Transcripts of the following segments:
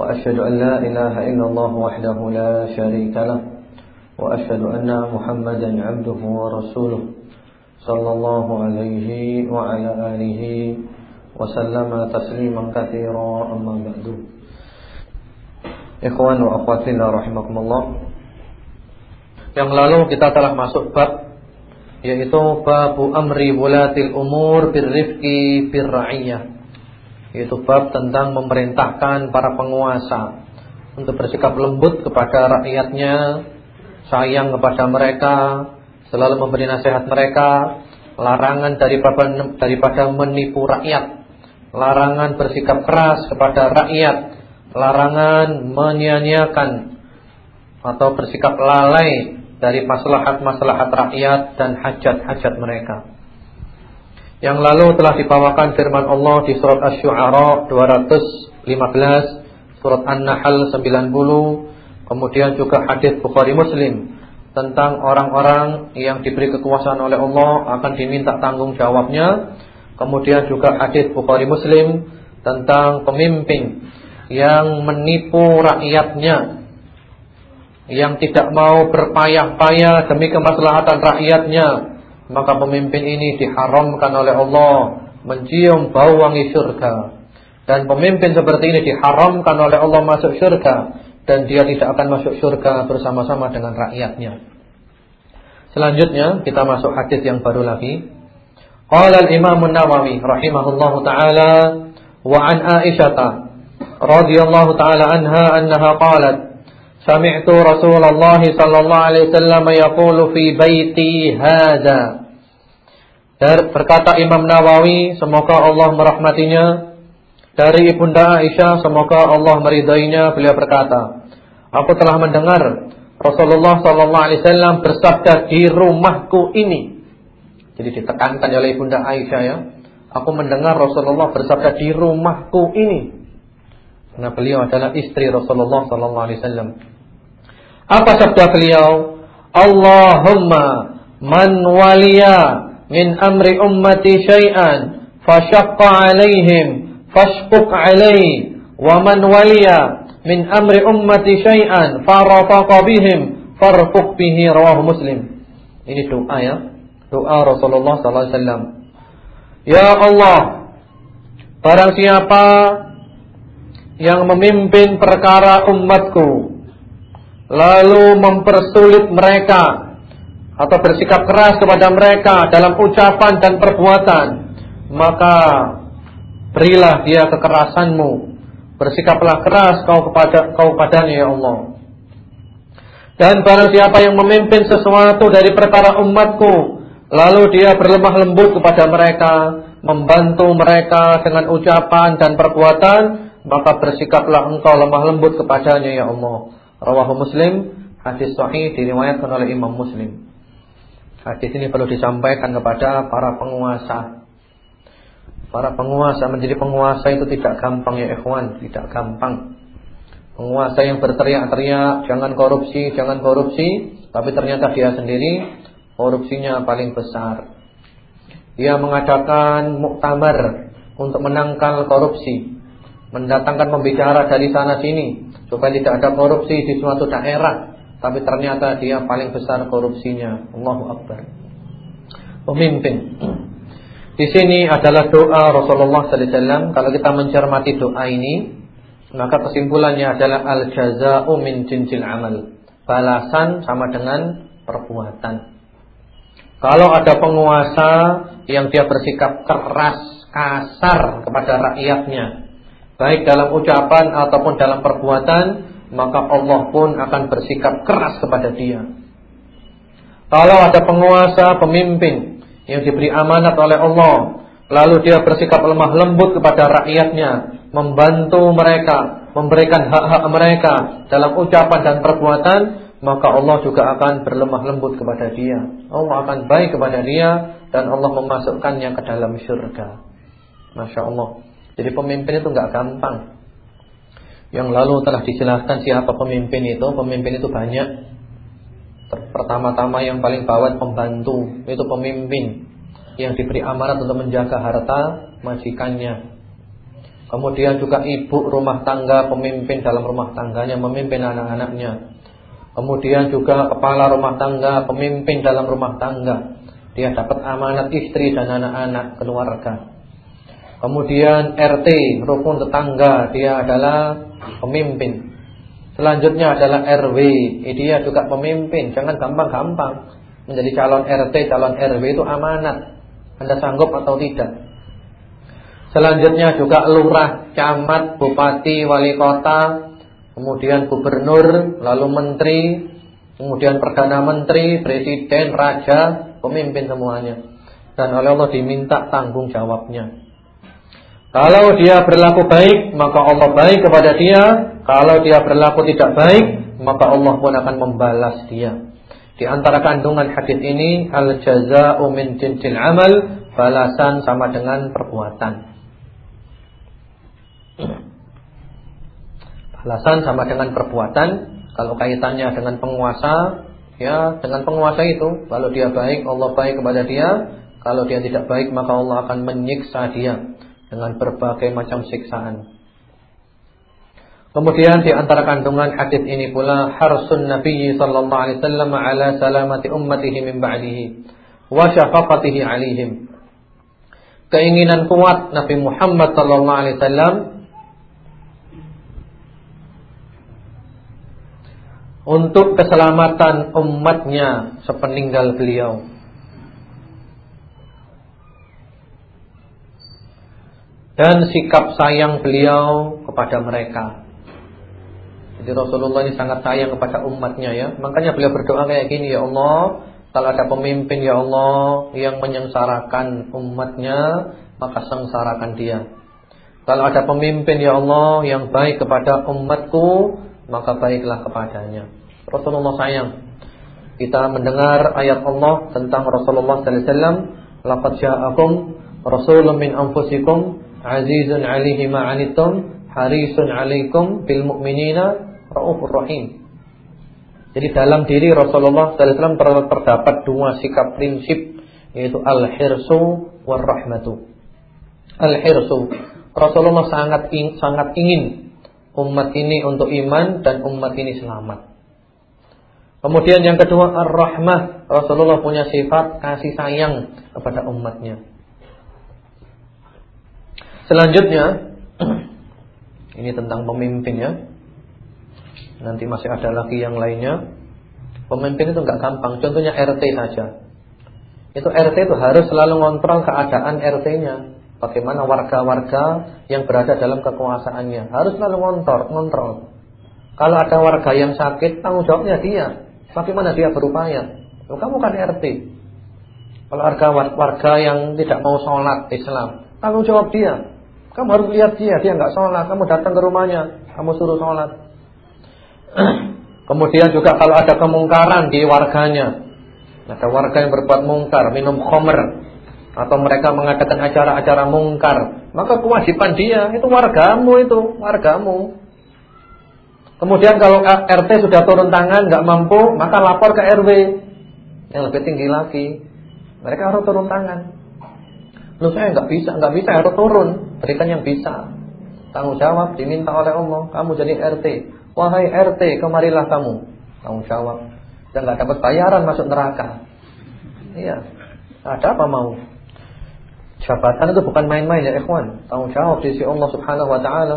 وأشهد أن لا إله إلا الله وحده لا شريك له وأشهد أن محمدا عبده ورسوله صلى الله عليه وعلى آله وسلم تسليما كثيرا. أما بعد إخوان وأخواتنا رحمكم الله Yang lalu kita telah masuk bab yaitu babu amri wulatil umur birrifqi birra'iyah. Yaitu bab tentang memerintahkan para penguasa untuk bersikap lembut kepada rakyatnya, sayang kepada mereka, selalu memberi nasihat mereka, larangan daripada daripada menipu rakyat, larangan bersikap keras kepada rakyat, larangan menyia-nyiakan atau bersikap lalai dari maslahat-maslahat rakyat dan hajat-hajat mereka. Yang lalu telah dibawakan firman Allah di surat Asy-Syu'ara 215, surat An-Nahl 90, kemudian juga hadis Bukhari Muslim tentang orang-orang yang diberi kekuasaan oleh Allah akan diminta tanggung jawabnya. Kemudian juga hadis Bukhari Muslim tentang pemimpin yang menipu rakyatnya yang tidak mau berpayah-payah demi kemaslahatan rakyatnya maka pemimpin ini diharamkan oleh Allah mencium bau wangi surga. Dan pemimpin seperti ini diharamkan oleh Allah masuk surga dan dia tidak akan masuk surga bersama-sama dengan rakyatnya. Selanjutnya kita masuk hadis yang baru lagi. Qala al-Imam an-Nawawi rahimahullahu taala wa an Aisyah radhiyallahu taala anha annaha qalat Sami'tu Rasulullah sallallahu alaihi wasallam yaqulu fi baiti hadza berkata Imam Nawawi, semoga Allah merahmatinya, dari Ibunda Aisyah, semoga Allah meridainya, beliau berkata, aku telah mendengar Rasulullah sallallahu alaihi wasallam bersabda di rumahku ini. Jadi ditekankan oleh Ibunda Aisyah ya. Aku mendengar Rasulullah bersabda di rumahku ini. Karena beliau adalah istri Rasulullah sallallahu alaihi wasallam. Apa sabda beliau? Allahumma man waliya min amri ummati syai'an fashaqqa 'alaihim fashquq 'alaihi wa man waliya min amri ummati syai'an farafaqa bihim farfuq bihi rawahu muslim. Ini doa ya doa Rasulullah sallallahu alaihi wasallam. Ya Allah barang siapa yang memimpin perkara umatku lalu mempersulit mereka atau bersikap keras kepada mereka dalam ucapan dan perbuatan, maka berilah dia kekerasanmu. Bersikaplah keras kau kepada kau padanya ya Allah. Dan barang siapa yang memimpin sesuatu dari perkara umatku, lalu dia berlemah lembut kepada mereka, membantu mereka dengan ucapan dan perbuatan, maka bersikaplah engkau lemah lembut kepadanya ya Allah. Rawahu Muslim, hadis sahih diriwayatkan oleh Imam Muslim. Hadis ini perlu disampaikan kepada para penguasa. Para penguasa menjadi penguasa itu tidak gampang ya ikhwan, tidak gampang. Penguasa yang berteriak-teriak, jangan korupsi, jangan korupsi, tapi ternyata dia sendiri korupsinya paling besar. Dia mengadakan muktamar untuk menangkal korupsi, mendatangkan pembicara dari sana sini supaya tidak ada korupsi di suatu daerah tapi ternyata dia paling besar korupsinya. Allahu Akbar. Pemimpin. Di sini adalah doa Rasulullah sallallahu alaihi wasallam. Kalau kita mencermati doa ini, maka kesimpulannya adalah al jazaa'u min jinsil amal. Balasan sama dengan perbuatan. Kalau ada penguasa yang dia bersikap keras, kasar kepada rakyatnya, baik dalam ucapan ataupun dalam perbuatan, maka Allah pun akan bersikap keras kepada dia. Kalau ada penguasa, pemimpin yang diberi amanat oleh Allah, lalu dia bersikap lemah lembut kepada rakyatnya, membantu mereka, memberikan hak-hak mereka dalam ucapan dan perbuatan, maka Allah juga akan berlemah lembut kepada dia. Allah akan baik kepada dia dan Allah memasukkannya ke dalam surga. Masya Allah. Jadi pemimpin itu nggak gampang. Yang lalu telah dijelaskan siapa pemimpin itu. Pemimpin itu banyak. Pertama-tama yang paling bawah pembantu, itu pemimpin yang diberi amanat untuk menjaga harta majikannya. Kemudian juga ibu rumah tangga, pemimpin dalam rumah tangganya, memimpin anak-anaknya. Kemudian juga kepala rumah tangga, pemimpin dalam rumah tangga. Dia dapat amanat istri dan anak-anak keluarga. Kemudian RT, rukun tetangga, dia adalah pemimpin. Selanjutnya adalah RW, dia juga pemimpin. Jangan gampang-gampang menjadi calon RT, calon RW itu amanat. Anda sanggup atau tidak? Selanjutnya juga lurah, camat, bupati, wali kota, kemudian gubernur, lalu menteri, kemudian perdana menteri, presiden, raja, pemimpin semuanya. Dan oleh Allah diminta tanggung jawabnya. Kalau dia berlaku baik, maka Allah baik kepada dia. Kalau dia berlaku tidak baik, maka Allah pun akan membalas dia. Di antara kandungan hadis ini al jazaa'u min jinsil amal, balasan sama dengan perbuatan. Balasan sama dengan perbuatan. Kalau kaitannya dengan penguasa, ya dengan penguasa itu, kalau dia baik, Allah baik kepada dia. Kalau dia tidak baik, maka Allah akan menyiksa dia dengan berbagai macam siksaan. Kemudian di antara kandungan hadis ini pula harsun Nabi sallallahu alaihi wasallam ala salamati ummatihi min ba'dihi wa syafaqatihi alaihim. Keinginan kuat Nabi Muhammad sallallahu alaihi wasallam untuk keselamatan umatnya sepeninggal beliau. Dan sikap sayang beliau kepada mereka. Jadi Rasulullah ini sangat sayang kepada umatnya ya. Makanya beliau berdoa kayak gini, ya Allah, kalau ada pemimpin ya Allah yang menyengsarakan umatnya, maka sengsarakan dia. Kalau ada pemimpin ya Allah yang baik kepada umatku, maka baiklah kepadanya. Rasulullah sayang. Kita mendengar ayat Allah tentang Rasulullah sallallahu alaihi wasallam, "Laqad ja'akum rasulun min anfusikum azizun 'alaihi ma 'anittum harisun 'alaikum bil mu'minina Raufur Rahim. Jadi dalam diri Rasulullah SAW terdapat dua sikap prinsip yaitu al-hirsu war rahmatu. Al-hirsu Rasulullah sangat in, sangat ingin umat ini untuk iman dan umat ini selamat. Kemudian yang kedua ar-rahmah. Rasulullah punya sifat kasih sayang kepada umatnya. Selanjutnya ini tentang pemimpin ya. Nanti masih ada lagi yang lainnya. Pemimpin itu nggak gampang. Contohnya RT saja. Itu RT itu harus selalu ngontrol keadaan RT-nya. Bagaimana warga-warga yang berada dalam kekuasaannya harus selalu ngontrol, ngontrol. Kalau ada warga yang sakit, tanggung jawabnya dia. Bagaimana dia berupaya? Kamu kan RT. Kalau warga warga yang tidak mau sholat Islam, tanggung jawab dia. Kamu harus lihat dia, dia nggak sholat, kamu datang ke rumahnya, kamu suruh sholat. Kemudian juga kalau ada kemungkaran di warganya, ada warga yang berbuat mungkar, minum khamr atau mereka mengadakan acara-acara mungkar, maka kewajiban dia itu wargamu itu, wargamu. Kemudian kalau RT sudah turun tangan nggak mampu, maka lapor ke RW yang lebih tinggi lagi. Mereka harus turun tangan. Lu saya nggak bisa, nggak bisa harus turun, berikan yang bisa. Tanggung jawab diminta oleh Allah, kamu jadi RT. Wahai RT, kemarilah kamu. Tanggung jawab. Dan nggak dapat bayaran masuk neraka. Iya. Ada apa mau? Jabatan itu bukan main-main ya ikhwan. Tanggung jawab di sisi Allah Subhanahu wa taala.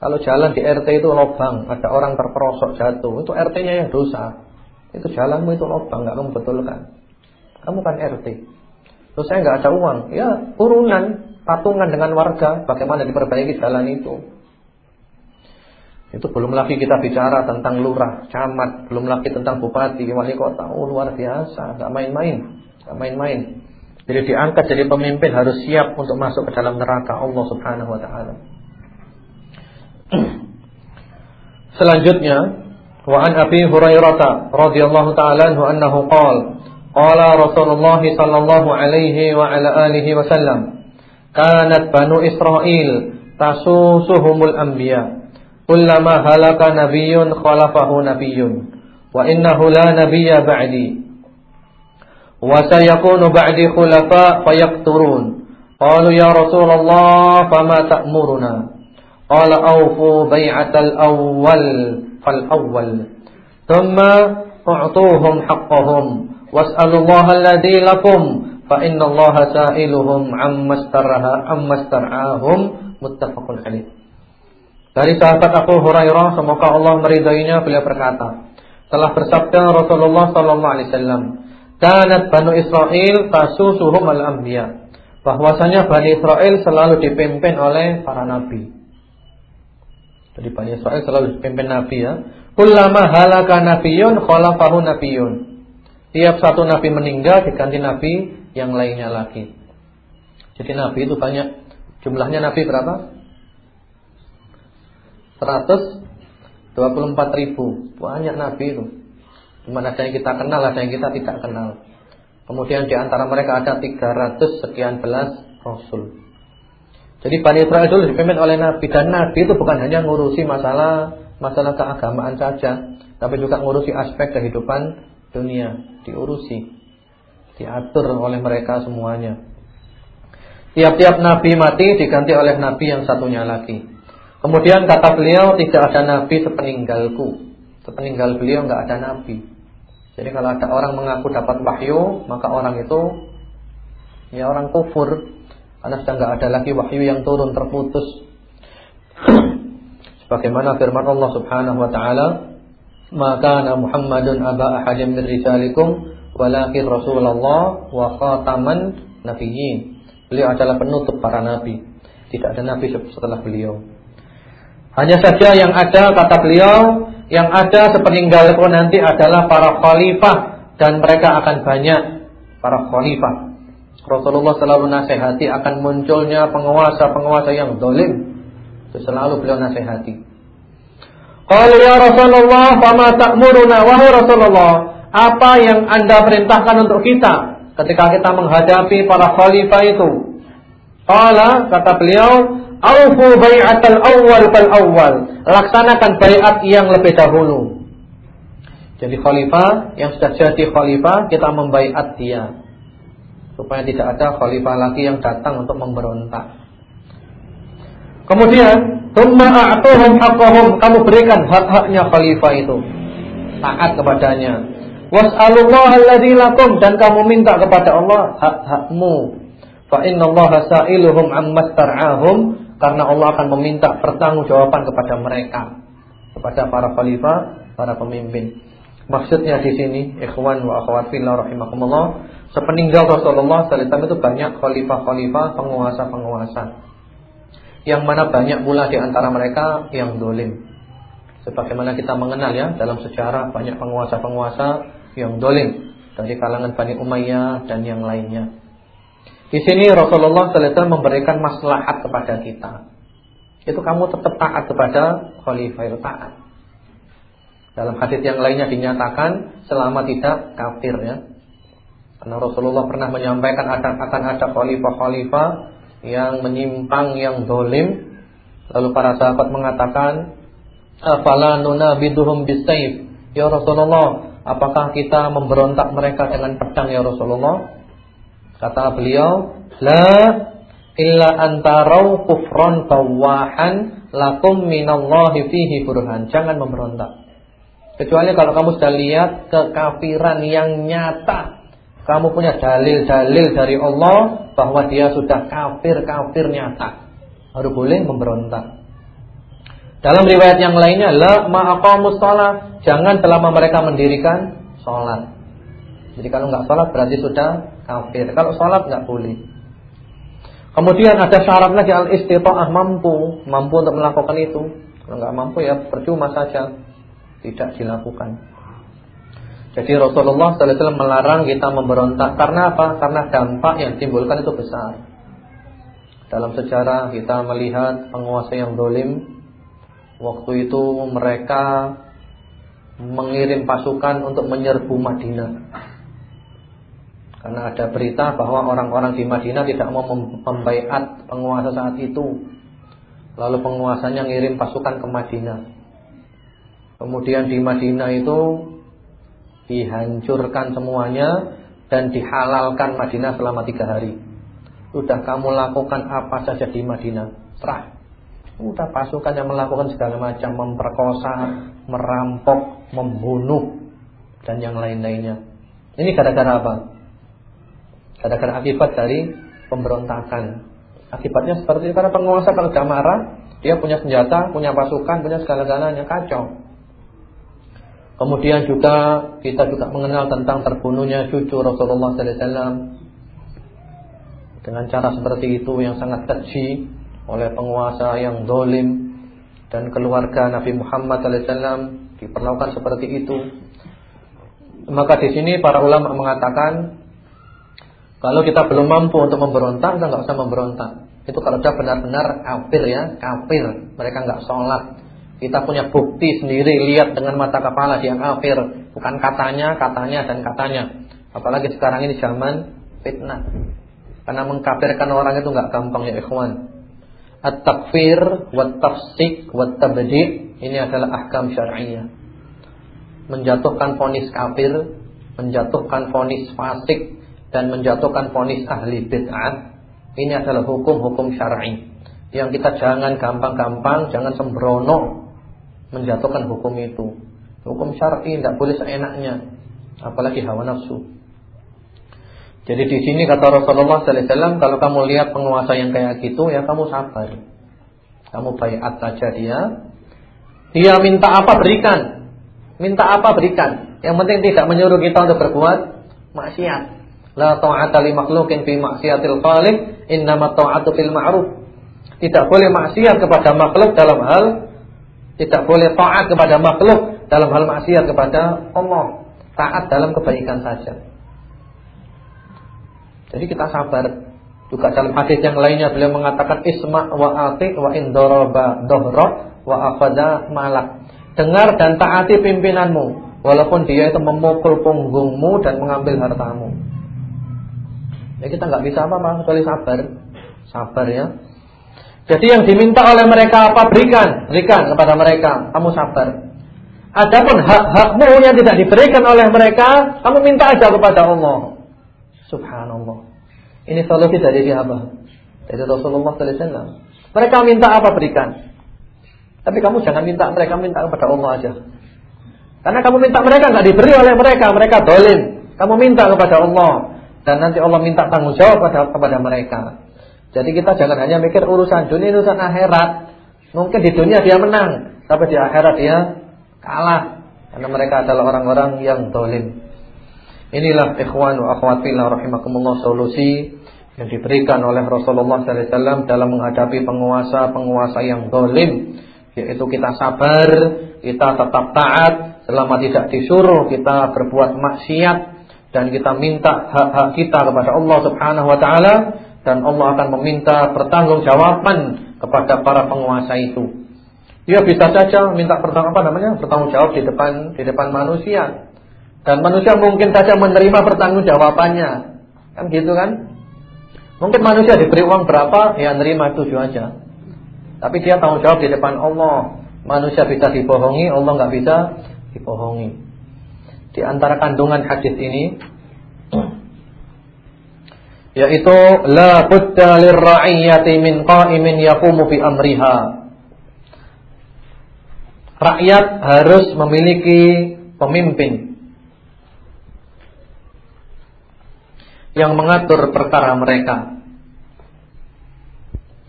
Kalau jalan di RT itu lobang, ada orang terperosok jatuh, itu RT-nya yang dosa. Itu jalanmu itu lobang, nggak kamu betulkan. Kamu kan RT. Terus saya nggak ada uang, ya urunan, patungan dengan warga, bagaimana diperbaiki jalan itu. Itu belum lagi kita bicara tentang lurah, camat, belum lagi tentang bupati, wali kota. Oh luar biasa, nggak main-main, nggak main-main. Jadi diangkat jadi pemimpin harus siap untuk masuk ke dalam neraka Allah Subhanahu wa taala. Selanjutnya, wa an Abi Hurairah radhiyallahu taala anhu annahu qala قال رسول الله صلى الله عليه وعلى آله وسلم كانت بنو إسرائيل تسوسهم الأنبياء كلما هلك نبي خلفه نبي وإنه لا نبي بعدي وسيكون بعدي خلفاء فيقترون قالوا يا رسول الله فما تأمرنا؟ قال أوفوا بيعة الأول فالأول ثم أعطوهم حقهم was'alullaha alladhi lakum fa innallaha sa'iluhum amma staraha amma star'ahum muttafaqun alaih. Dari sahabat Abu Hurairah semoga Allah meridainya beliau berkata, telah bersabda Rasulullah wasallam, "Kanat Banu Israel tasusuhum al-anbiya." Bahwasanya Bani Israel selalu dipimpin oleh para nabi. Jadi Bani Israel selalu dipimpin Nabi ya. Kullama halaka nabiyun khalafahu nabiyun. Tiap satu nabi meninggal diganti nabi yang lainnya lagi. Jadi nabi itu banyak. Jumlahnya nabi berapa? 124 ribu. Banyak nabi itu. Cuma ada yang kita kenal, ada yang kita tidak kenal. Kemudian di antara mereka ada 300 sekian belas rasul. Jadi Bani Israel dulu dipimpin oleh Nabi dan Nabi itu bukan hanya ngurusi masalah masalah keagamaan saja, tapi juga ngurusi aspek kehidupan dunia, diurusi, diatur oleh mereka semuanya. Tiap-tiap Nabi mati diganti oleh Nabi yang satunya lagi. Kemudian kata beliau tidak ada Nabi sepeninggalku. Sepeninggal beliau nggak ada Nabi. Jadi kalau ada orang mengaku dapat wahyu, maka orang itu ya orang kufur karena sudah nggak ada lagi wahyu yang turun terputus. Sebagaimana firman Allah Subhanahu wa taala, "Maka Muhammadun aba ahadin min rijalikum walakin Rasulullah wa khataman nabiyyin." Beliau adalah penutup para nabi. Tidak ada nabi setelah beliau. Hanya saja yang ada kata beliau, yang ada sepeninggalku nanti adalah para khalifah dan mereka akan banyak para khalifah. Rasulullah selalu nasihati akan munculnya penguasa-penguasa yang dolim. Itu selalu beliau nasihati. Kalau ya Rasulullah, fama ta'muruna wahai Rasulullah, apa yang Anda perintahkan untuk kita ketika kita menghadapi para khalifah itu? Qala kata beliau, "Aufu bai'atal awwal fal awwal." Laksanakan baiat yang lebih dahulu. Jadi khalifah yang sudah jadi khalifah kita membaiat dia supaya tidak ada khalifah lagi yang datang untuk memberontak. Kemudian, "Tsumma a'tuhum haqqahum." Kamu berikan hak-haknya khalifah itu. Taat kepadanya. Was'alullaha alladzi lakum dan kamu minta kepada Allah hak-hakmu. Fa innallaha sa'iluhum amma tar'ahum karena Allah akan meminta pertanggungjawaban kepada mereka, kepada para khalifah, para pemimpin. Maksudnya di sini, ikhwan wa akhwat fillah rahimakumullah, Sepeninggal Rasulullah SAW itu banyak khalifah-khalifah, penguasa-penguasa. Yang mana banyak pula di antara mereka yang dolim. Sebagaimana kita mengenal ya dalam sejarah banyak penguasa-penguasa yang dolim dari kalangan Bani Umayyah dan yang lainnya. Di sini Rasulullah SAW memberikan maslahat kepada kita. Itu kamu tetap taat kepada khalifah taat. Dalam hadis yang lainnya dinyatakan selama tidak kafir ya. Karena Rasulullah pernah menyampaikan akan, akan ada khalifah-khalifah yang menyimpang, yang dolim. Lalu para sahabat mengatakan, Afala nunabiduhum bisayf. Ya Rasulullah, apakah kita memberontak mereka dengan pedang ya Rasulullah? Kata beliau, La illa antarau kufran tawahan lakum minallahi fihi burhan. Jangan memberontak. Kecuali kalau kamu sudah lihat kekafiran yang nyata kamu punya dalil-dalil dari Allah bahwa dia sudah kafir-kafir nyata. Baru boleh memberontak. Dalam riwayat yang lainnya, la ma'aqamus shalah, jangan selama mereka mendirikan sholat. Jadi kalau nggak sholat berarti sudah kafir. Kalau sholat nggak boleh. Kemudian ada syarat lagi al-istita'ah mampu, mampu untuk melakukan itu. Kalau nggak mampu ya percuma saja tidak dilakukan. Jadi Rasulullah SAW melarang kita memberontak karena apa? Karena dampak yang timbulkan itu besar. Dalam sejarah kita melihat penguasa yang dolim Waktu itu mereka mengirim pasukan untuk menyerbu Madinah Karena ada berita bahwa orang-orang di Madinah tidak mau membaiat penguasa saat itu Lalu penguasanya ngirim pasukan ke Madinah Kemudian di Madinah itu Dihancurkan semuanya Dan dihalalkan Madinah selama tiga hari. Sudah kamu lakukan apa saja di Madinah? Serah. Sudah pasukan yang melakukan segala macam Memperkosa, merampok, membunuh Dan yang lain-lainnya. Ini gara-gara apa? Gara-gara akibat dari pemberontakan. Akibatnya seperti itu Karena penguasa kalau sudah marah Dia punya senjata, punya pasukan, punya segala-galanya Kacau Kemudian juga kita juga mengenal tentang terbunuhnya cucu Rasulullah SAW dengan cara seperti itu yang sangat keji oleh penguasa yang dolim dan keluarga Nabi Muhammad SAW diperlakukan seperti itu. Maka di sini para ulama mengatakan kalau kita belum mampu untuk memberontak, kita nggak usah memberontak. Itu kalau sudah benar-benar kafir ya, kafir. Mereka nggak sholat. Kita punya bukti sendiri, lihat dengan mata kepala dia kafir. Bukan katanya, katanya dan katanya. Apalagi sekarang ini zaman fitnah. Karena mengkafirkan orang itu nggak gampang ya ikhwan. At-takfir, wat-tafsik, wat-tabdi' ini adalah ahkam syar'iyyah. Menjatuhkan fonis kafir, menjatuhkan fonis fasik dan menjatuhkan fonis ahli bid'ah, ini adalah hukum-hukum syar'i. Yang kita jangan gampang-gampang, jangan sembrono menjatuhkan hukum itu. Hukum syar'i tidak boleh seenaknya, apalagi hawa nafsu. Jadi di sini kata Rasulullah sallallahu alaihi wasallam kalau kamu lihat penguasa yang kayak gitu ya kamu sabar. Kamu baiat saja dia. Dia minta apa berikan. Minta apa berikan. Yang penting tidak menyuruh kita untuk berbuat maksiat. La ta'ata li makhluqin fi maksiatil khaliq, innama ta'atu fil ma'ruf. Tidak boleh maksiat kepada makhluk dalam hal tidak boleh taat kepada makhluk dalam hal maksiat kepada Allah. Taat dalam kebaikan saja. Jadi kita sabar. Juga dalam hadis yang lainnya beliau mengatakan isma wa ati wa in daraba dhahra wa afada malak. Dengar dan taati pimpinanmu walaupun dia itu memukul punggungmu dan mengambil hartamu. Ya kita nggak bisa apa-apa kecuali sabar. Sabar ya. Jadi yang diminta oleh mereka apa berikan, berikan kepada mereka. Kamu sabar. Adapun hak-hakmu yang tidak diberikan oleh mereka, kamu minta aja kepada Allah. Subhanallah. Ini solusi dari siapa? Dari Rasulullah sallallahu alaihi wasallam. Mereka minta apa berikan. Tapi kamu jangan minta mereka minta kepada Allah aja. Karena kamu minta mereka nggak diberi oleh mereka, mereka dolim. Kamu minta kepada Allah dan nanti Allah minta tanggung jawab kepada, kepada mereka. Jadi kita jangan hanya mikir urusan dunia, urusan akhirat. Mungkin di dunia dia menang, tapi di akhirat dia kalah karena mereka adalah orang-orang yang dolim. Inilah ikhwan wa akhwat fillah solusi yang diberikan oleh Rasulullah wasallam dalam menghadapi penguasa-penguasa yang zalim yaitu kita sabar, kita tetap taat selama tidak disuruh kita berbuat maksiat dan kita minta hak-hak kita kepada Allah Subhanahu wa taala dan Allah akan meminta pertanggungjawaban kepada para penguasa itu. Dia bisa saja minta pertanggung apa namanya? bertanggung jawab di depan di depan manusia. Dan manusia mungkin saja menerima pertanggungjawabannya. Kan gitu kan? Mungkin manusia diberi uang berapa, ya nerima itu aja. Tapi dia tanggung jawab di depan Allah. Manusia bisa dibohongi, Allah nggak bisa dibohongi. Di antara kandungan hadis ini yaitu la budda lirra'iyati min qa'imin yaqumu bi amriha. Rakyat harus memiliki pemimpin yang mengatur perkara mereka.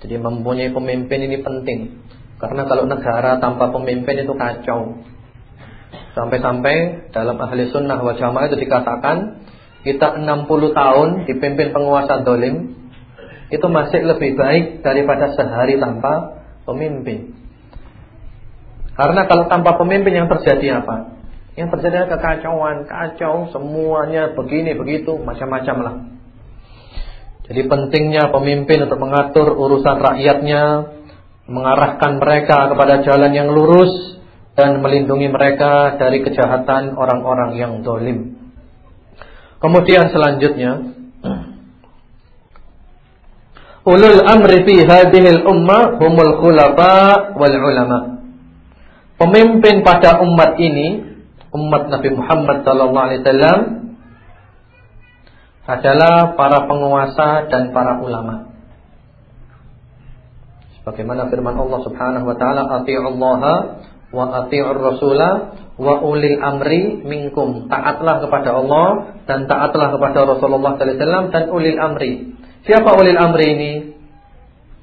Jadi mempunyai pemimpin ini penting. Karena kalau negara tanpa pemimpin itu kacau. Sampai-sampai dalam ahli sunnah wa jamaah itu dikatakan kita 60 tahun dipimpin penguasa dolim itu masih lebih baik daripada sehari tanpa pemimpin. Karena kalau tanpa pemimpin yang terjadi apa? Yang terjadi kekacauan, kacau, semuanya begini begitu, macam-macam lah. Jadi pentingnya pemimpin untuk mengatur urusan rakyatnya, mengarahkan mereka kepada jalan yang lurus dan melindungi mereka dari kejahatan orang-orang yang dolim. Kemudian selanjutnya Ulul amri fi hadhil ummah humul khulafa wal ulama. Pemimpin pada umat ini, umat Nabi Muhammad sallallahu alaihi wasallam adalah para penguasa dan para ulama. Sebagaimana firman Allah Subhanahu wa taala, "Atiullaha wa atiur rasula wa ulil amri minkum." Taatlah kepada Allah dan taatlah kepada Rasulullah sallallahu alaihi wasallam dan ulil amri Siapa ulil amri ini?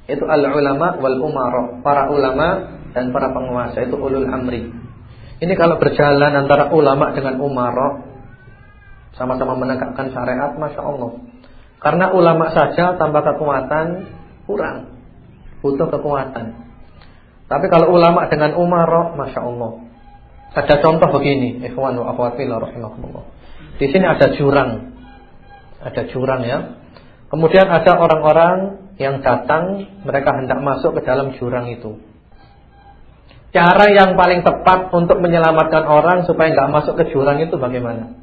Itu al-ulama wal umara, para ulama dan para penguasa itu ulul amri. Ini kalau berjalan antara ulama dengan umara sama-sama menegakkan syariat, masya Allah. Karena ulama saja tanpa kekuatan kurang, butuh kekuatan. Tapi kalau ulama dengan umara, masya Allah. Ada contoh begini, ikhwan wa akhwat fillah Di sini ada jurang, ada jurang ya. Kemudian ada orang-orang yang datang, mereka hendak masuk ke dalam jurang itu. Cara yang paling tepat untuk menyelamatkan orang supaya nggak masuk ke jurang itu bagaimana?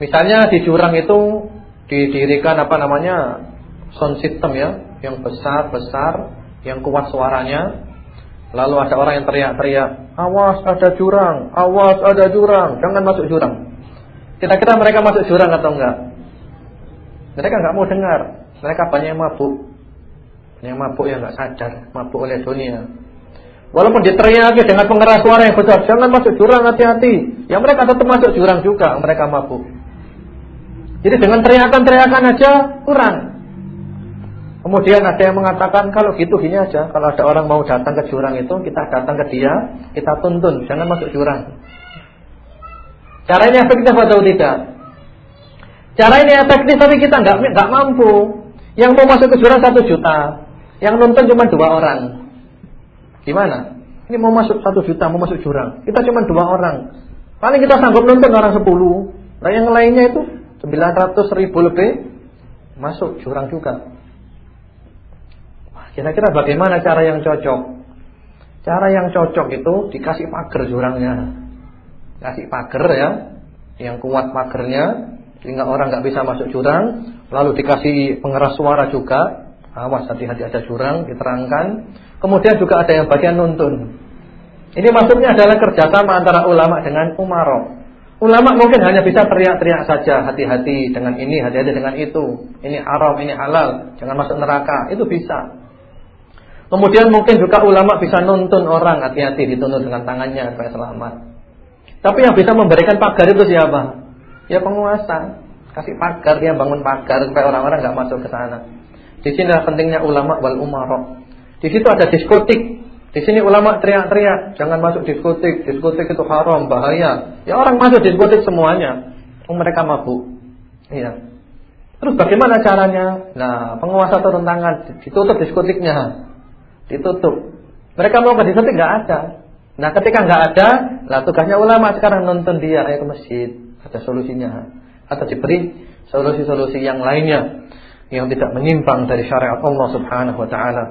Misalnya di jurang itu didirikan apa namanya sound system ya, yang besar-besar, yang kuat suaranya. Lalu ada orang yang teriak-teriak, awas ada jurang, awas ada jurang, jangan masuk jurang. Kira-kira mereka masuk jurang atau enggak? Mereka nggak mau dengar. Mereka banyak yang mabuk. Yang mabuk yang nggak sadar, mabuk oleh dunia. Walaupun diteriaki dengan pengeras suara yang besar, jangan masuk jurang, hati-hati. Ya mereka tetap masuk jurang juga, mereka mabuk. Jadi dengan teriakan-teriakan aja kurang. Kemudian ada yang mengatakan kalau gitu gini aja, kalau ada orang mau datang ke jurang itu, kita datang ke dia, kita tuntun, jangan masuk jurang. Caranya efektif atau tidak? Cara ini efektif tapi kita nggak nggak mampu. Yang mau masuk ke jurang satu juta, yang nonton cuma dua orang. Gimana? Ini mau masuk satu juta, mau masuk jurang. Kita cuma dua orang. Paling kita sanggup nonton orang sepuluh. Nah yang lainnya itu sembilan ratus ribu lebih masuk jurang juga. Kira-kira bagaimana cara yang cocok? Cara yang cocok itu dikasih pagar jurangnya. Kasih pagar ya, yang kuat pagernya, sehingga orang nggak bisa masuk jurang, lalu dikasih pengeras suara juga. Awas hati-hati ada jurang, diterangkan. Kemudian juga ada yang bagian nuntun. Ini maksudnya adalah kerjasama antara ulama dengan umaro. Ulama mungkin hanya bisa teriak-teriak saja, hati-hati dengan ini, hati-hati dengan itu. Ini haram, ini halal, jangan masuk neraka. Itu bisa. Kemudian mungkin juga ulama bisa nuntun orang, hati-hati dituntun dengan tangannya supaya selamat. Tapi yang bisa memberikan pagar itu siapa? Ya penguasa, kasih pagar dia bangun pagar supaya orang-orang nggak masuk ke sana. Di sini pentingnya ulama wal umaro. Di situ ada diskotik. Di sini ulama teriak-teriak, jangan masuk diskotik. Diskotik itu haram, bahaya. Ya orang masuk diskotik semuanya. Oh, mereka mabuk. Iya. Terus bagaimana caranya? Nah, penguasa turun tangan, ditutup diskotiknya. Ditutup. Mereka mau ke diskotik nggak ada. Nah, ketika nggak ada, lah tugasnya ulama sekarang nonton dia ayo ke masjid ada solusinya atau diberi solusi-solusi yang lainnya yang tidak menyimpang dari syariat Allah Subhanahu wa taala.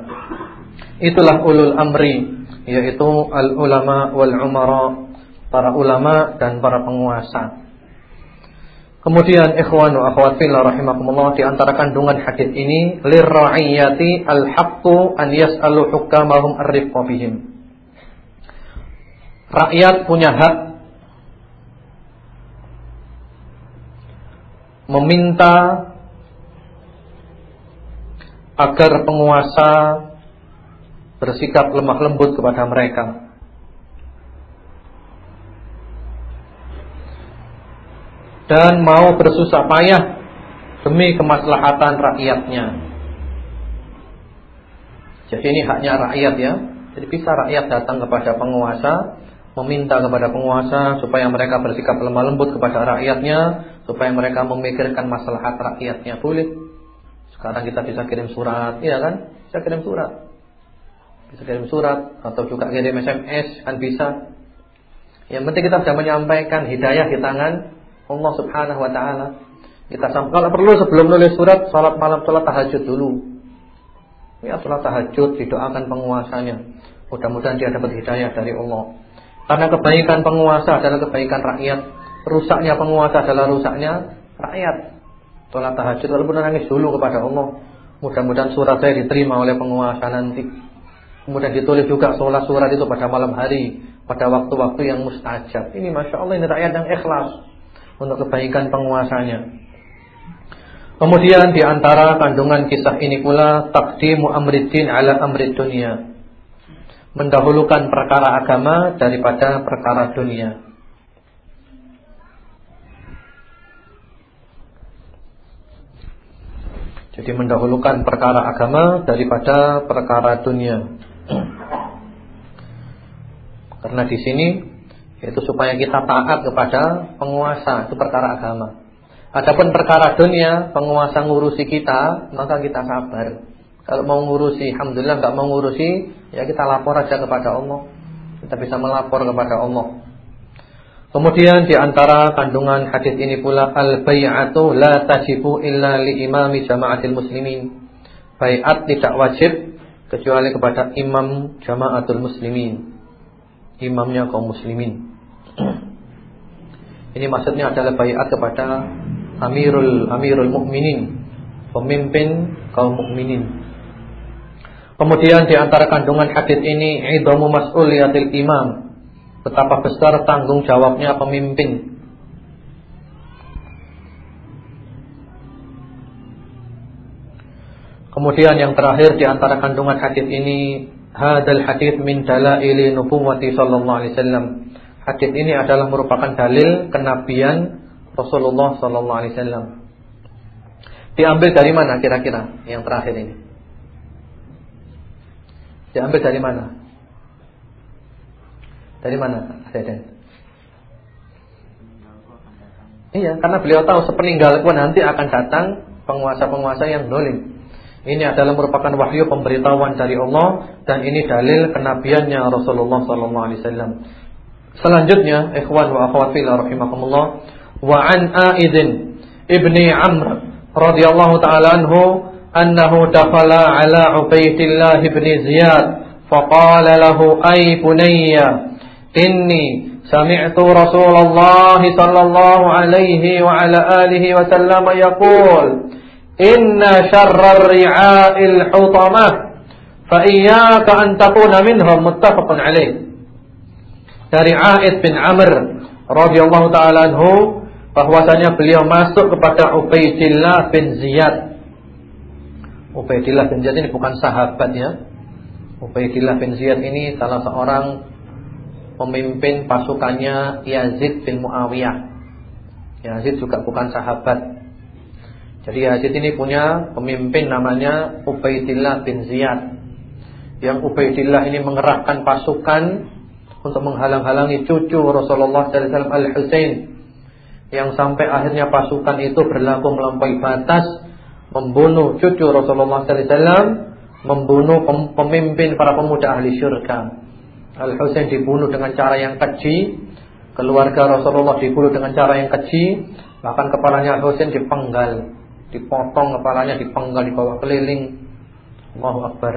Itulah ulul amri yaitu al ulama wal umara, para ulama dan para penguasa. Kemudian ikhwan wa akhwat fillah rahimakumullah di antara kandungan hadis ini lirra'iyati al-haqqu an yas'alu hukamahum ar-rifqa bihim. Rakyat punya hak meminta agar penguasa bersikap lemah lembut kepada mereka. Dan mau bersusah payah demi kemaslahatan rakyatnya. Jadi ini haknya rakyat ya. Jadi bisa rakyat datang kepada penguasa meminta kepada penguasa supaya mereka bersikap lemah lembut kepada rakyatnya, supaya mereka memikirkan masalah rakyatnya. Boleh. Sekarang kita bisa kirim surat, iya kan? Bisa kirim surat. Bisa kirim surat atau juga kirim SMS kan bisa. Yang penting kita sudah menyampaikan hidayah di tangan Allah Subhanahu wa taala. Kita kalau perlu sebelum nulis surat salat malam salat tahajud dulu. Ya salat tahajud didoakan penguasanya. Mudah-mudahan dia dapat hidayah dari Allah. Karena kebaikan penguasa adalah kebaikan rakyat, rusaknya penguasa adalah rusaknya rakyat. Salat tahajud walaupun nangis dulu kepada Allah. Mudah-mudahan surat saya diterima oleh penguasa nanti. Kemudian ditulis juga sholat surat itu pada malam hari pada waktu-waktu yang mustajab. Ini masya Allah ini rakyat yang ikhlas untuk kebaikan penguasanya. Kemudian di antara kandungan kisah ini pula takdimu amriddin ala amrid dunia. Mendahulukan perkara agama daripada perkara dunia. Jadi mendahulukan perkara agama daripada perkara dunia. Karena di sini itu supaya kita taat kepada penguasa itu perkara agama. Adapun perkara dunia, penguasa ngurusi kita, maka kita sabar. Kalau mau ngurusi, alhamdulillah enggak mau ngurusi, ya kita lapor aja kepada Allah. Kita bisa melapor kepada Allah. Kemudian di antara kandungan hadis ini pula al-bai'atu la tajibu illa li imami jama'atil muslimin. Bai'at tidak wajib kecuali kepada imam jama'atul muslimin imamnya kaum muslimin. Ini maksudnya adalah bayat kepada Amirul Amirul Mukminin, pemimpin kaum mukminin. Kemudian di antara kandungan hadis ini idamu mas'uliyatil imam. Betapa besar tanggung jawabnya pemimpin. Kemudian yang terakhir di antara kandungan hadis ini hadal hadis min dalaili nubuwati sallallahu alaihi wasallam. Hadis ini adalah merupakan dalil kenabian Rasulullah sallallahu alaihi wasallam. Diambil dari mana kira-kira yang terakhir ini? Diambil dari mana? Dari mana, Aden? Iya, karena beliau tahu sepeninggalku nanti akan datang penguasa-penguasa yang dolim. Ini adalah merupakan wahyu pemberitahuan dari Allah dan ini dalil kenabiannya Rasulullah sallallahu alaihi wasallam. Selanjutnya, ikhwan wa akhwat fillah rahimakumullah, wa an Aidin ibni Amr radhiyallahu taala anhu annahu dakhala ala Ubaidillah ibn Ziyad faqala lahu ay bunayya inni sami'tu Rasulullah sallallahu alaihi wa ala alihi wa sallam yaqul Inna syarrar ri'a'il hutamah fa iyyaka an takuna minhum muttafaqun alaih. Dari Aid bin Amr radhiyallahu taala anhu bahwasanya beliau masuk kepada Ubaidillah bin Ziyad. Ubaidillah bin Ziyad ini bukan sahabat ya. Ubaidillah bin Ziyad ini salah seorang pemimpin pasukannya Yazid bin Muawiyah. Yazid juga bukan sahabat. Jadi Yazid ini punya pemimpin namanya Ubaidillah bin Ziyad. Yang Ubaidillah ini mengerahkan pasukan untuk menghalang-halangi cucu Rasulullah SAW Al-Husain. Yang sampai akhirnya pasukan itu berlaku melampaui batas membunuh cucu Rasulullah SAW, membunuh pemimpin para pemuda ahli syurga. Al-Husain dibunuh dengan cara yang keji, keluarga Rasulullah dibunuh dengan cara yang keji, bahkan kepalanya Al-Husain dipenggal dipotong kepalanya, dipenggal, dibawa keliling. Allahu Akbar.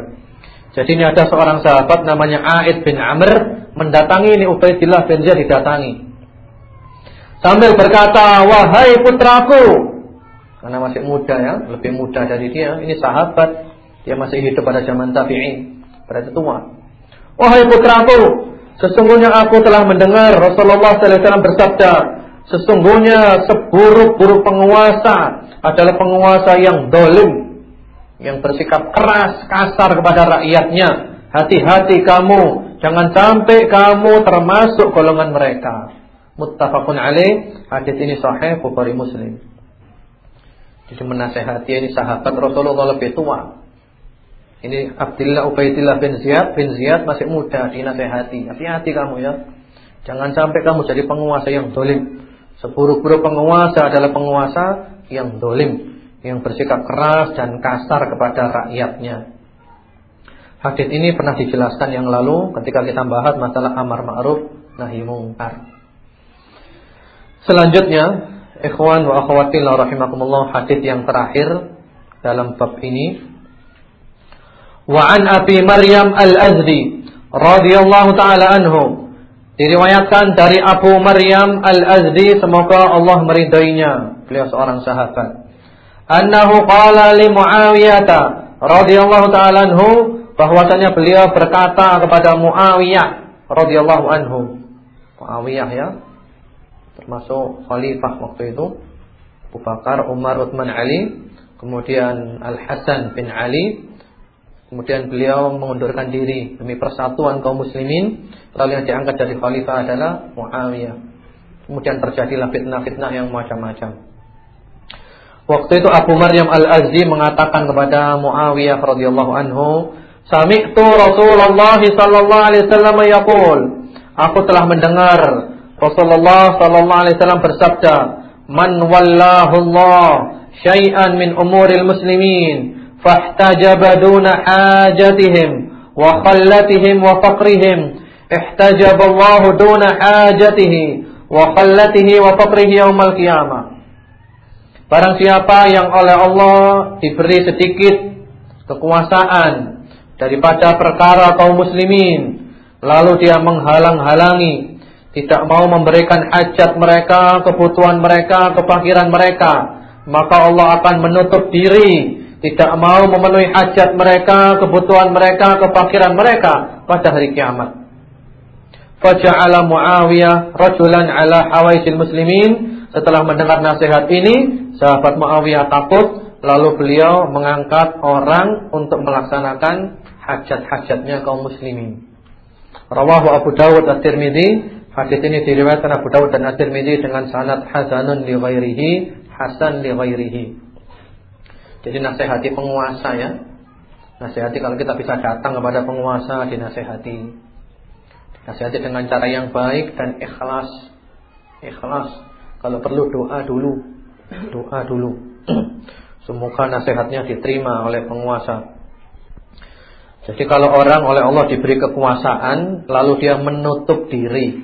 Jadi ini ada seorang sahabat namanya Aid bin Amr mendatangi ini Ubaidillah bin didatangi. Sambil berkata, "Wahai putraku." Karena masih muda ya, lebih muda dari dia. Ini sahabat, dia masih hidup pada zaman Tabi'in, berarti tua. "Wahai putraku, sesungguhnya aku telah mendengar Rasulullah sallallahu alaihi wasallam bersabda, sesungguhnya seburuk-buruk penguasa adalah penguasa yang dolim Yang bersikap keras, kasar kepada rakyatnya. Hati-hati kamu Jangan sampai kamu termasuk golongan mereka. Muttafaqun alaih Hadis ini sahih Bukhari Muslim. Jadi menasehati ini sahabat Rasulullah lebih tua. Ini Abdullah Ubaidillah bin Ziyad Bin Ziyad masih muda dinasehati. Hati-hati kamu ya. Jangan sampai kamu jadi penguasa yang dolim Seburuk-buruk penguasa adalah penguasa yang dolim, yang bersikap keras dan kasar kepada rakyatnya. Hadis ini pernah dijelaskan yang lalu ketika kita bahas masalah amar ma'ruf nahi mungkar. Selanjutnya, ikhwan wa akhwati rahimakumullah hadis yang terakhir dalam bab ini. Wa an Abi Maryam Al-Azdi radhiyallahu taala anhu diriwayatkan dari Abu Maryam Al-Azdi semoga Allah meridainya. Beliau seorang sahabat. Annahu qala li Muawiyah radhiyallahu taala anhu bahwasanya beliau berkata kepada Muawiyah radhiyallahu anhu. Muawiyah ya, termasuk khalifah waktu itu. Abu Bakar, Umar, Utsman, Ali, kemudian Al Hasan bin Ali. Kemudian beliau mengundurkan diri demi persatuan kaum muslimin. Lalu yang diangkat dari khalifah adalah Muawiyah. Kemudian terjadilah fitnah-fitnah yang macam-macam. Waktu itu Abu Maryam Al-Azdi mengatakan kepada Muawiyah radhiyallahu anhu, "Sami'tu Rasulullah sallallahu alaihi wasallam yaqul." Aku telah mendengar Rasulullah sallallahu alaihi wasallam bersabda, "Man wallahu Allah syai'an min umuril muslimin khallatihim wa faqrihim, ihtajaba Allah duna hajatihi wa khallatihi wa faqrihi yaumal qiyamah." Barang siapa yang oleh Allah diberi sedikit kekuasaan daripada perkara kaum muslimin, lalu dia menghalang-halangi, tidak mau memberikan hajat mereka, kebutuhan mereka, kefakiran mereka, maka Allah akan menutup diri, tidak mau memenuhi hajat mereka, kebutuhan mereka, kefakiran mereka pada hari kiamat. Faja'ala Muawiyah rajulan ala hawaisil muslimin setelah mendengar nasihat ini, sahabat Muawiyah takut, lalu beliau mengangkat orang untuk melaksanakan hajat-hajatnya kaum muslimin. Rawahu Abu Dawud At-Tirmidzi, hadis ini diriwayatkan Abu Dawud dan At-Tirmidzi dengan sanad hasanun li ghairihi, hasan li ghairihi. Jadi nasihati penguasa ya. Nasihati kalau kita bisa datang kepada penguasa dinasihati. Nasihati dengan cara yang baik dan ikhlas. Ikhlas kalau perlu doa dulu. Doa dulu. Semoga nasihatnya diterima oleh penguasa. Jadi kalau orang oleh Allah diberi kekuasaan lalu dia menutup diri,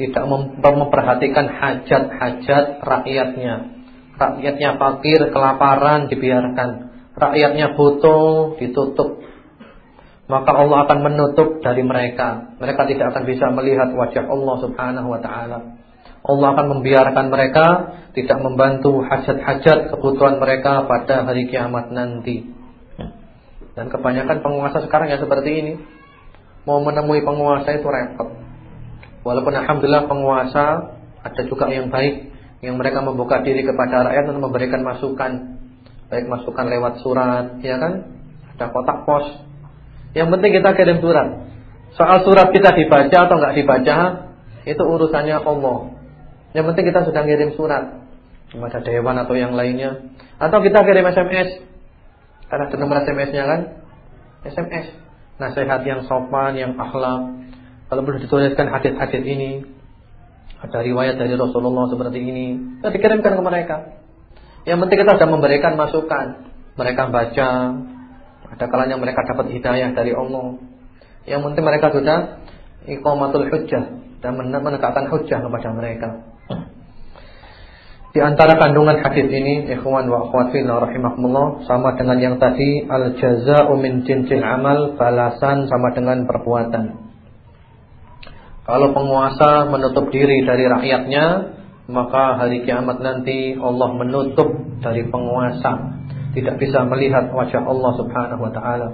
tidak memperhatikan hajat-hajat rakyatnya. Rakyatnya fakir, kelaparan dibiarkan. Rakyatnya butuh, ditutup. Maka Allah akan menutup dari mereka. Mereka tidak akan bisa melihat wajah Allah Subhanahu wa taala. Allah akan membiarkan mereka tidak membantu hajat-hajat kebutuhan mereka pada hari kiamat nanti. Dan kebanyakan penguasa sekarang yang seperti ini. Mau menemui penguasa itu repot. Walaupun alhamdulillah penguasa ada juga yang baik yang mereka membuka diri kepada rakyat untuk memberikan masukan. Baik masukan lewat surat, ya kan? Ada kotak pos. Yang penting kita kirim surat. Soal surat kita dibaca atau enggak dibaca, itu urusannya Allah. Yang penting kita sudah kirim surat kepada dewan atau yang lainnya, atau kita kirim SMS. Karena ada nomor SMS-nya kan? SMS. Nasihat yang sopan, yang akhlak. Kalau perlu dituliskan hadis-hadis ini, ada riwayat dari Rasulullah seperti ini, kita dikirimkan ke mereka. Yang penting kita sudah memberikan masukan. Mereka baca, ada kalanya mereka dapat hidayah dari Allah. Yang penting mereka sudah iqamatul hujjah dan menegakkan hujjah kepada mereka. Di antara kandungan hadis ini, ikhwan wa akhwat fillah rahimakumullah, sama dengan yang tadi, al jazaa'u min jinsil amal, balasan sama dengan perbuatan. Kalau penguasa menutup diri dari rakyatnya, maka hari kiamat nanti Allah menutup dari penguasa, tidak bisa melihat wajah Allah Subhanahu wa taala.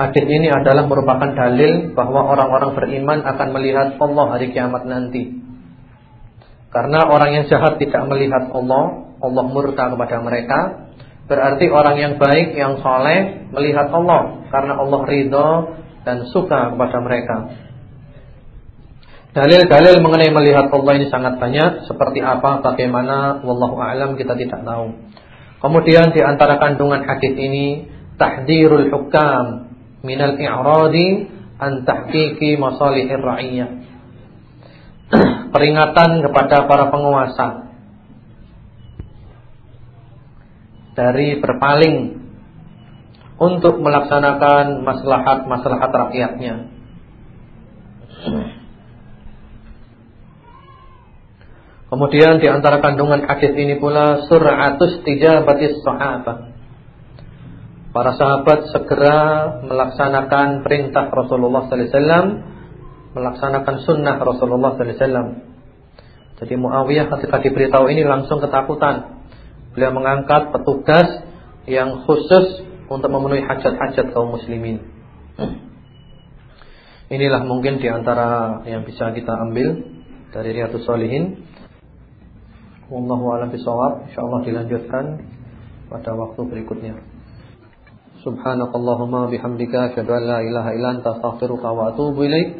Hadis ini adalah merupakan dalil bahwa orang-orang beriman akan melihat Allah hari kiamat nanti. Karena orang yang jahat tidak melihat Allah, Allah murka kepada mereka. Berarti orang yang baik, yang soleh melihat Allah, karena Allah ridho dan suka kepada mereka. Dalil-dalil mengenai melihat Allah ini sangat banyak. Seperti apa, bagaimana, wallahu a'lam kita tidak tahu. Kemudian di antara kandungan hadis ini, tahdirul hukam minal i'radi an tahqiqi masalihir ra'iyah peringatan kepada para penguasa dari berpaling untuk melaksanakan maslahat-maslahat rakyatnya. Kemudian di antara kandungan hadis ini pula suratus tijabatis sahabat. Para sahabat segera melaksanakan perintah Rasulullah sallallahu alaihi wasallam, melaksanakan sunnah Rasulullah sallallahu alaihi wasallam. Jadi Muawiyah ketika diberitahu ini langsung ketakutan. Beliau mengangkat petugas yang khusus untuk memenuhi hajat-hajat kaum muslimin. Inilah mungkin di antara yang bisa kita ambil dari Riyadhus Shalihin. Wallahu a'lam bishawab. Insyaallah dilanjutkan pada waktu berikutnya. Subhanakallahumma bihamdika asyhadu an la ilaha illa anta astaghfiruka wa atubu ilaik.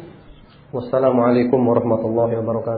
Wassalamualaikum warahmatullahi wabarakatuh.